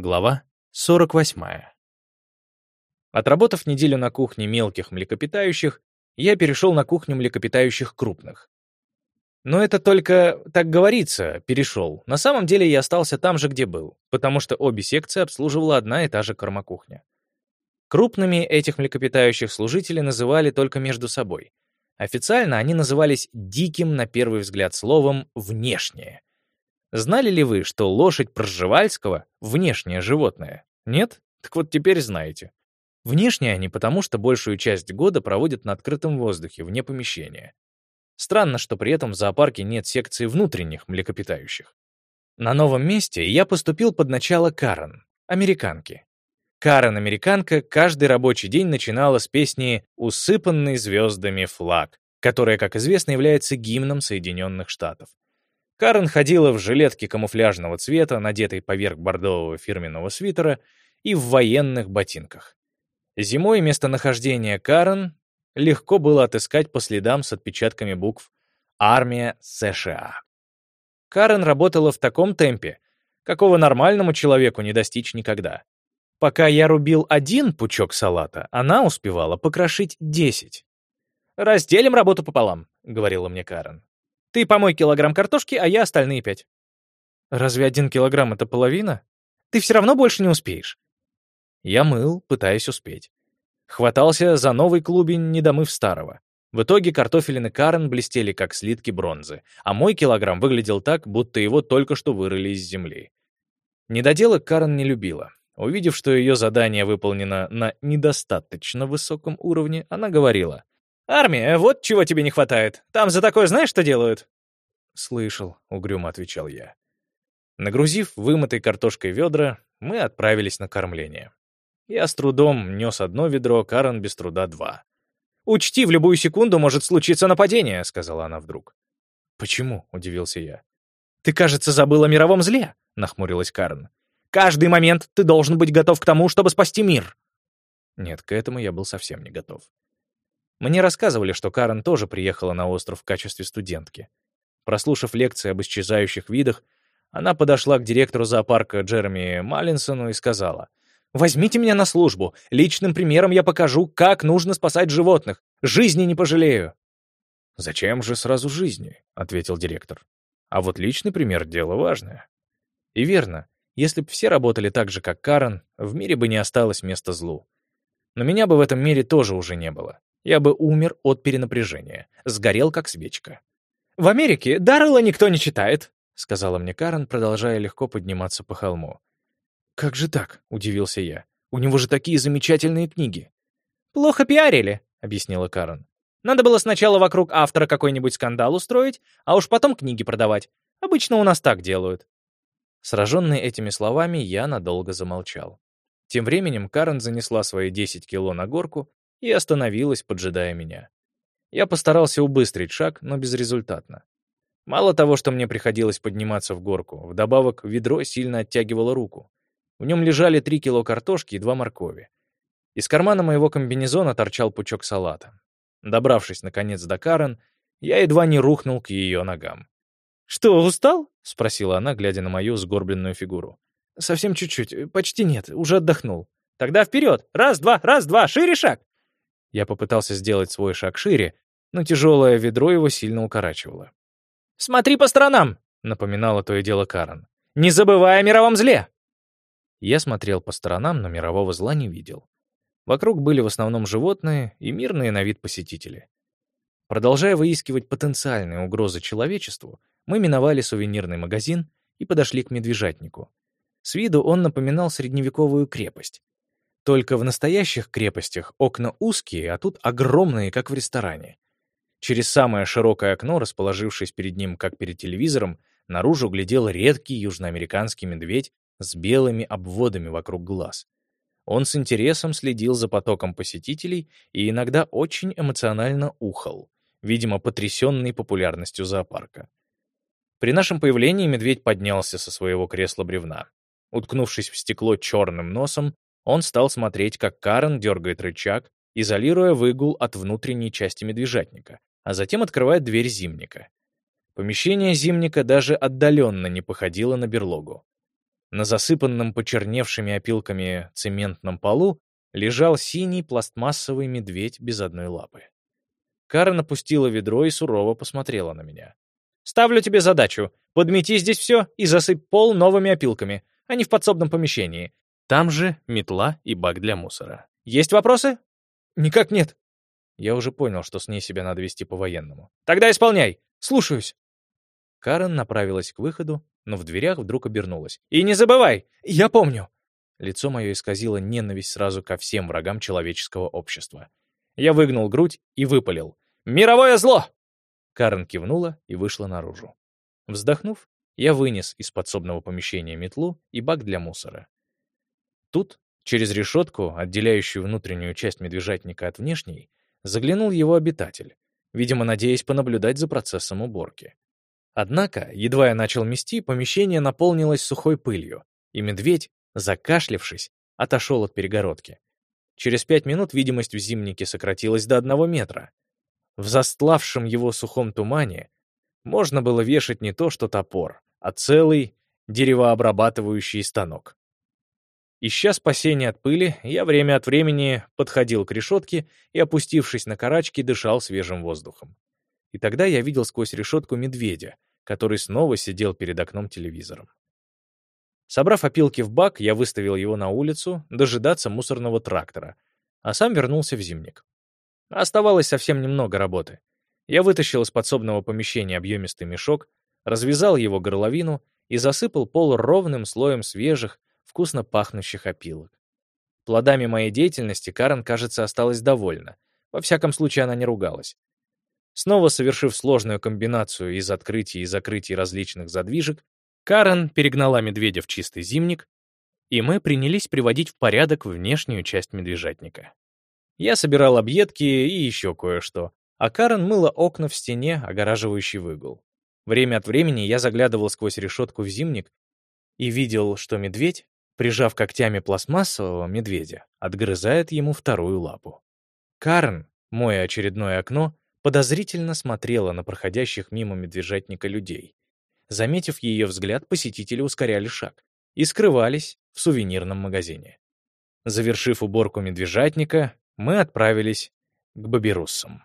Глава 48. Отработав неделю на кухне мелких млекопитающих, я перешел на кухню млекопитающих крупных. Но это только, так говорится, перешел. На самом деле я остался там же, где был, потому что обе секции обслуживала одна и та же кормокухня. Крупными этих млекопитающих служители называли только между собой. Официально они назывались диким, на первый взгляд, словом «внешнее», Знали ли вы, что лошадь Пржевальского — внешнее животное? Нет? Так вот теперь знаете. Внешние они потому, что большую часть года проводят на открытом воздухе, вне помещения. Странно, что при этом в зоопарке нет секции внутренних млекопитающих. На новом месте я поступил под начало Карен, американки. Карен-американка каждый рабочий день начинала с песни «Усыпанный звездами флаг», которая, как известно, является гимном Соединенных Штатов. Карен ходила в жилетке камуфляжного цвета, надетой поверх бордового фирменного свитера, и в военных ботинках. Зимой местонахождение Карен легко было отыскать по следам с отпечатками букв «Армия США». Карен работала в таком темпе, какого нормальному человеку не достичь никогда. Пока я рубил один пучок салата, она успевала покрошить десять. «Разделим работу пополам», — говорила мне Карен. Ты помой килограмм картошки, а я остальные пять. Разве один килограмм — это половина? Ты все равно больше не успеешь. Я мыл, пытаясь успеть. Хватался за новый клубень, не домыв старого. В итоге картофелины Карен блестели, как слитки бронзы, а мой килограмм выглядел так, будто его только что вырыли из земли. Недоделок Карен не любила. Увидев, что ее задание выполнено на недостаточно высоком уровне, она говорила, «Армия, вот чего тебе не хватает. Там за такое знаешь, что делают?» «Слышал», — угрюмо отвечал я. Нагрузив вымытой картошкой ведра, мы отправились на кормление. Я с трудом нес одно ведро, Карен без труда два. «Учти, в любую секунду может случиться нападение», — сказала она вдруг. «Почему?» — удивился я. «Ты, кажется, забыл о мировом зле», — нахмурилась Карен. «Каждый момент ты должен быть готов к тому, чтобы спасти мир». Нет, к этому я был совсем не готов. Мне рассказывали, что Карен тоже приехала на остров в качестве студентки. Прослушав лекции об исчезающих видах, она подошла к директору зоопарка Джереми Маллинсону и сказала, «Возьмите меня на службу. Личным примером я покажу, как нужно спасать животных. Жизни не пожалею». «Зачем же сразу жизни?» — ответил директор. «А вот личный пример — дело важное». И верно, если бы все работали так же, как Карен, в мире бы не осталось места злу. Но меня бы в этом мире тоже уже не было. Я бы умер от перенапряжения, сгорел как свечка. «В Америке Даррелла никто не читает», — сказала мне Карен, продолжая легко подниматься по холму. «Как же так?» — удивился я. «У него же такие замечательные книги». «Плохо пиарили», — объяснила Карен. «Надо было сначала вокруг автора какой-нибудь скандал устроить, а уж потом книги продавать. Обычно у нас так делают». Сраженный этими словами, я надолго замолчал. Тем временем Карен занесла свои 10 кило на горку и остановилась, поджидая меня. Я постарался убыстрить шаг, но безрезультатно. Мало того, что мне приходилось подниматься в горку, вдобавок ведро сильно оттягивало руку. В нем лежали три кило картошки и два моркови. Из кармана моего комбинезона торчал пучок салата. Добравшись, наконец, до Карен, я едва не рухнул к ее ногам. «Что, устал?» — спросила она, глядя на мою сгорбленную фигуру. «Совсем чуть-чуть. Почти нет. Уже отдохнул». «Тогда вперед! Раз, два, раз, два! Шире шаг!» Я попытался сделать свой шаг шире, но тяжелое ведро его сильно укорачивало. «Смотри по сторонам!» — напоминало то и дело Карен. «Не забывай о мировом зле!» Я смотрел по сторонам, но мирового зла не видел. Вокруг были в основном животные и мирные на вид посетители. Продолжая выискивать потенциальные угрозы человечеству, мы миновали сувенирный магазин и подошли к медвежатнику. С виду он напоминал средневековую крепость. Только в настоящих крепостях окна узкие, а тут огромные, как в ресторане. Через самое широкое окно, расположившись перед ним, как перед телевизором, наружу глядел редкий южноамериканский медведь с белыми обводами вокруг глаз. Он с интересом следил за потоком посетителей и иногда очень эмоционально ухал, видимо, потрясенный популярностью зоопарка. При нашем появлении медведь поднялся со своего кресла бревна. Уткнувшись в стекло черным носом, он стал смотреть, как Карен дергает рычаг, изолируя выгул от внутренней части медвежатника, а затем открывает дверь зимника. Помещение зимника даже отдаленно не походило на берлогу. На засыпанном почерневшими опилками цементном полу лежал синий пластмассовый медведь без одной лапы. Кара напустила ведро и сурово посмотрела на меня. «Ставлю тебе задачу. Подмети здесь все и засыпь пол новыми опилками. Они в подсобном помещении. Там же метла и бак для мусора. Есть вопросы?» «Никак нет». Я уже понял, что с ней себя надо вести по-военному. «Тогда исполняй! Слушаюсь!» Карен направилась к выходу, но в дверях вдруг обернулась. «И не забывай! Я помню!» Лицо мое исказило ненависть сразу ко всем врагам человеческого общества. Я выгнул грудь и выпалил. «Мировое зло!» Карен кивнула и вышла наружу. Вздохнув, я вынес из подсобного помещения метлу и бак для мусора. Тут, через решетку, отделяющую внутреннюю часть медвежатника от внешней, заглянул его обитатель, видимо, надеясь понаблюдать за процессом уборки. Однако, едва я начал мести, помещение наполнилось сухой пылью, и медведь, закашлявшись, отошел от перегородки. Через пять минут видимость в зимнике сократилась до одного метра. В застлавшем его сухом тумане можно было вешать не то что топор, а целый деревообрабатывающий станок. Ища спасения от пыли, я время от времени подходил к решетке и, опустившись на карачки, дышал свежим воздухом. И тогда я видел сквозь решетку медведя, который снова сидел перед окном телевизором. Собрав опилки в бак, я выставил его на улицу дожидаться мусорного трактора, а сам вернулся в зимник. Оставалось совсем немного работы. Я вытащил из подсобного помещения объемистый мешок, развязал его горловину и засыпал пол ровным слоем свежих, вкусно пахнущих опилок. Плодами моей деятельности Карен, кажется, осталась довольна. Во всяком случае, она не ругалась. Снова совершив сложную комбинацию из открытий и закрытий различных задвижек, Карен перегнала медведя в чистый зимник, и мы принялись приводить в порядок внешнюю часть медвежатника. Я собирал объедки и еще кое-что, а Карен мыла окна в стене, огораживающий выгул. Время от времени я заглядывал сквозь решетку в зимник и видел, что медведь, прижав когтями пластмассового медведя, отгрызает ему вторую лапу. Карен, мое очередное окно, подозрительно смотрела на проходящих мимо медвежатника людей. Заметив ее взгляд, посетители ускоряли шаг и скрывались в сувенирном магазине. Завершив уборку медвежатника, мы отправились к бабируссам.